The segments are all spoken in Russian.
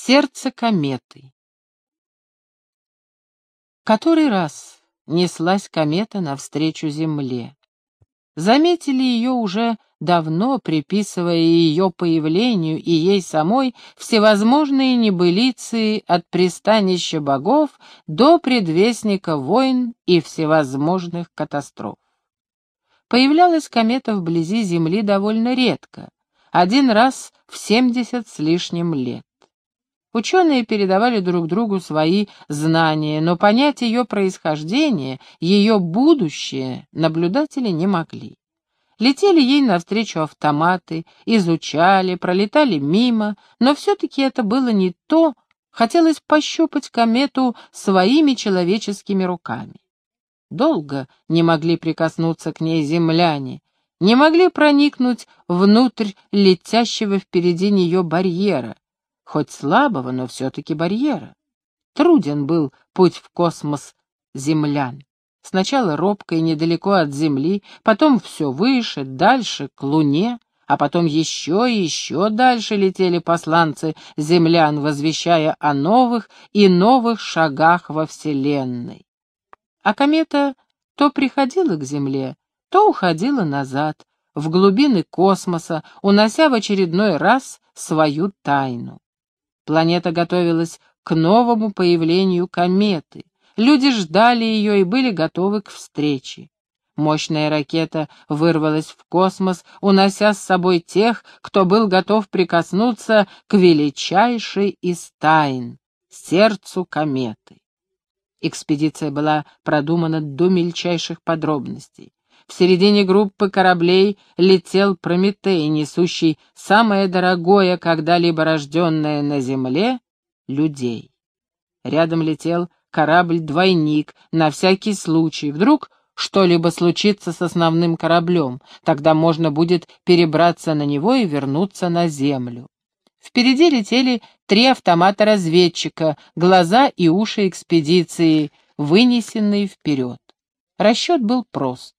Сердце кометы. Который раз неслась комета навстречу Земле. Заметили ее уже давно, приписывая ее появлению и ей самой всевозможные небылицы от пристанища богов до предвестника войн и всевозможных катастроф. Появлялась комета вблизи Земли довольно редко, один раз в семьдесят с лишним лет. Ученые передавали друг другу свои знания, но понять ее происхождение, ее будущее наблюдатели не могли. Летели ей навстречу автоматы, изучали, пролетали мимо, но все-таки это было не то, хотелось пощупать комету своими человеческими руками. Долго не могли прикоснуться к ней земляне, не могли проникнуть внутрь летящего впереди нее барьера, хоть слабого, но все-таки барьера. Труден был путь в космос землян. Сначала робко и недалеко от Земли, потом все выше, дальше, к Луне, а потом еще и еще дальше летели посланцы землян, возвещая о новых и новых шагах во Вселенной. А комета то приходила к Земле, то уходила назад, в глубины космоса, унося в очередной раз свою тайну. Планета готовилась к новому появлению кометы. Люди ждали ее и были готовы к встрече. Мощная ракета вырвалась в космос, унося с собой тех, кто был готов прикоснуться к величайшей из тайн — сердцу кометы. Экспедиция была продумана до мельчайших подробностей. В середине группы кораблей летел Прометей, несущий самое дорогое, когда-либо рожденное на Земле — людей. Рядом летел корабль-двойник, на всякий случай. Вдруг что-либо случится с основным кораблем, тогда можно будет перебраться на него и вернуться на Землю. Впереди летели три автомата-разведчика, глаза и уши экспедиции, вынесенные вперед. Расчет был прост.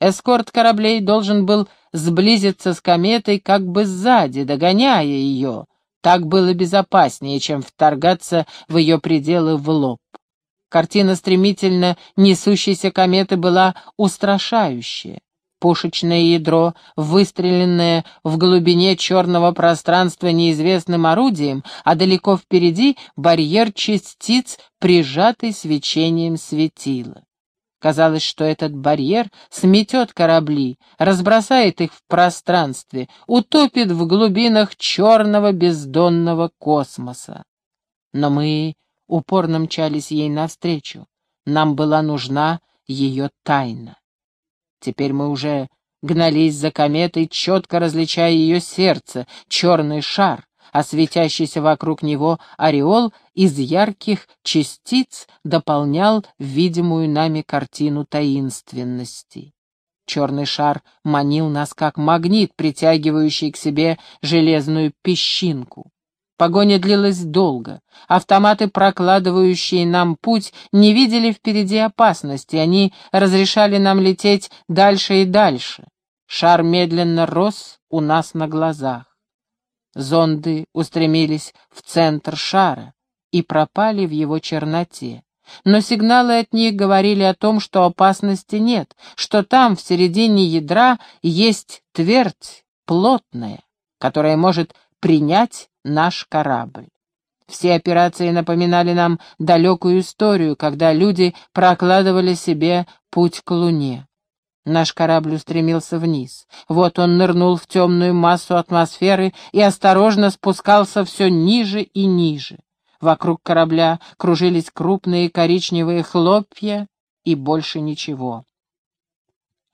Эскорт кораблей должен был сблизиться с кометой как бы сзади, догоняя ее. Так было безопаснее, чем вторгаться в ее пределы в лоб. Картина стремительно несущейся кометы была устрашающая. Пушечное ядро, выстреленное в глубине черного пространства неизвестным орудием, а далеко впереди барьер частиц, прижатый свечением светила. Казалось, что этот барьер сметет корабли, разбросает их в пространстве, утопит в глубинах черного бездонного космоса. Но мы упорно мчались ей навстречу. Нам была нужна ее тайна. Теперь мы уже гнались за кометой, четко различая ее сердце, черный шар, а светящийся вокруг него ореол из ярких частиц дополнял видимую нами картину таинственности. Черный шар манил нас как магнит, притягивающий к себе железную песчинку. Погоня длилась долго. Автоматы, прокладывающие нам путь, не видели впереди опасности, они разрешали нам лететь дальше и дальше. Шар медленно рос у нас на глазах. Зонды устремились в центр шара и пропали в его черноте. Но сигналы от них говорили о том, что опасности нет, что там, в середине ядра, есть твердь плотная, которая может принять наш корабль. Все операции напоминали нам далекую историю, когда люди прокладывали себе путь к Луне. Наш корабль устремился вниз. Вот он нырнул в темную массу атмосферы и осторожно спускался все ниже и ниже. Вокруг корабля кружились крупные коричневые хлопья и больше ничего.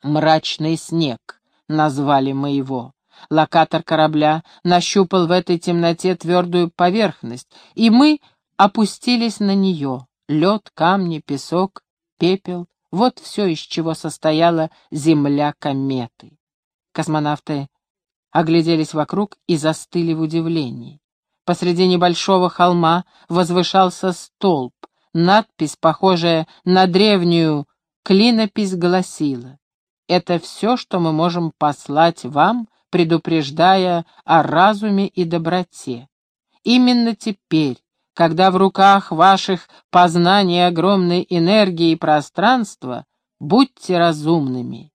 «Мрачный снег» назвали мы его. Локатор корабля нащупал в этой темноте твердую поверхность, и мы опустились на нее. Лед, камни, песок, пепел вот все, из чего состояла земля кометы. Космонавты огляделись вокруг и застыли в удивлении. Посреди небольшого холма возвышался столб. Надпись, похожая на древнюю клинопись, гласила «Это все, что мы можем послать вам, предупреждая о разуме и доброте. Именно теперь, когда в руках ваших познаний огромной энергии и пространства, будьте разумными.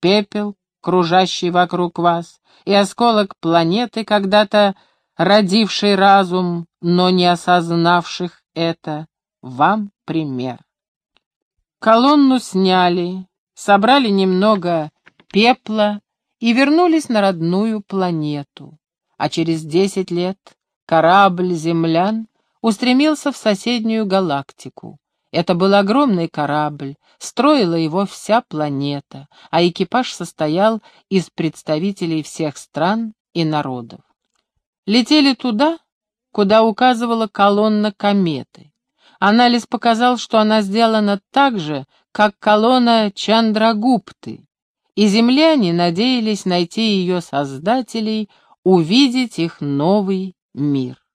Пепел, кружащий вокруг вас, и осколок планеты, когда-то родивший разум, но не осознавших это, вам пример. Колонну сняли, собрали немного пепла и вернулись на родную планету. А через десять лет корабль землян устремился в соседнюю галактику. Это был огромный корабль, строила его вся планета, а экипаж состоял из представителей всех стран и народов. Летели туда, куда указывала колонна кометы. Анализ показал, что она сделана так же, как колонна Чандрагупты, и земляне надеялись найти ее создателей, увидеть их новый мир.